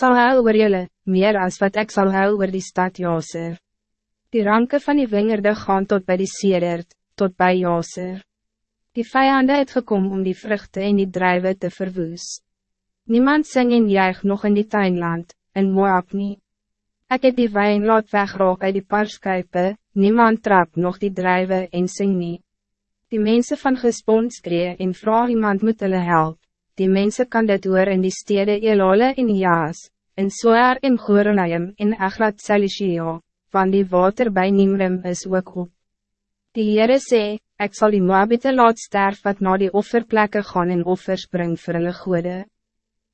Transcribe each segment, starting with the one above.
zal huil oor julle, meer als wat ik zal huil oor die stad Jaser. Die ranken van die wingerde gaan tot bij die Sedert, tot bij Jaser. Die vijanden het gekom om die vruchten en die drijven te verwoes. Niemand sing en juig nog in die tuinland, in Moab nie. Ek het die wijn laat wegraak uit die parskuipe, niemand trap nog die drijven en sing nie. Die mensen van gespons skree en vraag iemand moet hulle help. Die mensen kan dit hoor in die stede Elole en Jaas, in Soar en Gorenaim en Eglat Selishio, van die water bij Nimrim is ook op. Die Heere sê, ek sal die Moabite laat sterf wat na die offerplekke gaan en offers bring vir hulle goede.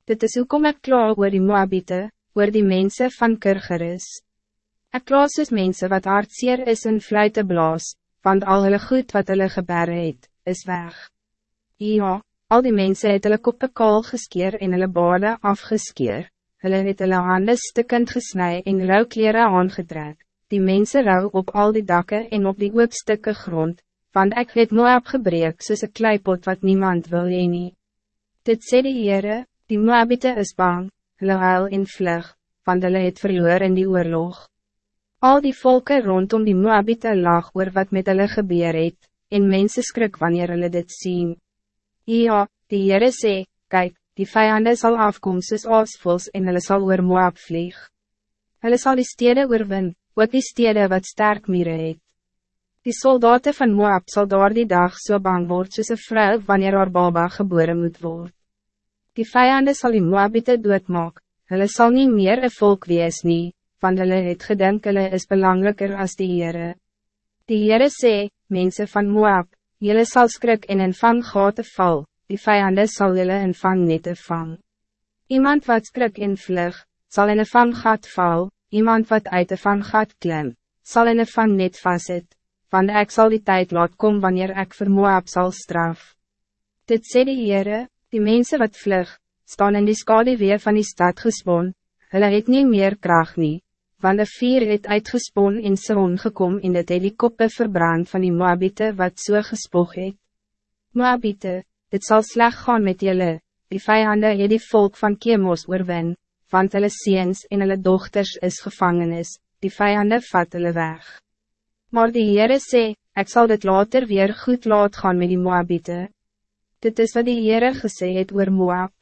Dit is hoekom ek klaar oor die Moabite, oor die mensen van Kirgeris. Ek klaar soos mense wat hartseer is en fluite blaas, want al hulle goed wat hulle geberre het, is weg. Ja, al die mensen het hulle koppe kaal geskeer en hulle baarde afgeskeer, hulle het hulle hande stikkend gesnij en rouwkleren aangetrek, die mensen rouw op al die dakken en op die oopstukke grond, want ik het Moab gebreek soos een kleipot wat niemand wil heen nie. Dit sê die Heere, die Moabite is bang, hulle huil en vlug, want hulle het verloor in die oorlog. Al die volken rondom die Moabite lag oor wat met hulle gebeur het, en mense skrik wanneer hulle dit zien. Ja, die Heere sê, kyk, die vijanden zal afkom soos aasvols en hulle sal oor Moab vlieg. Hulle sal die stede oorwin, ook die stede wat sterk mieren het. Die soldaten van Moab zal door die dag zo so bang worden soos een vrou wanneer haar baba geboren moet worden. Die vijanden zal die Moabite doodmaak, hulle sal niet meer een volk wees nie, van hulle het gedink hulle is belangrijker als die Heere. Die Heere sê, mensen van Moab, julle sal skrik in vang gate val, die vijanden sal julle in vang nette vang. Iemand wat skrik en vlug, zal in een vang gat val, iemand wat uit een vang gat klim, zal in een vang net vastzit, want ek zal die tijd laat kom wanneer ek vir Moab sal straf. Dit sê die Heere, die mensen wat vlug, staan in die skadeweer van die stad gespoon, hulle het nie meer kracht nie, want de vier het uitgespon in Seron gekom in het helikopter verbrand van die Moabite wat so gespoog het. Moabite, dit zal slecht gaan met jullie, die vijanden het die volk van Kemos oorwin, want hulle seens en hulle dochters is gevangenis, die vijanden vat hulle weg. Maar die Heere sê, ik zal dit later weer goed laat gaan met die Moabite. Dit is wat die Heere gesê het oor Moab.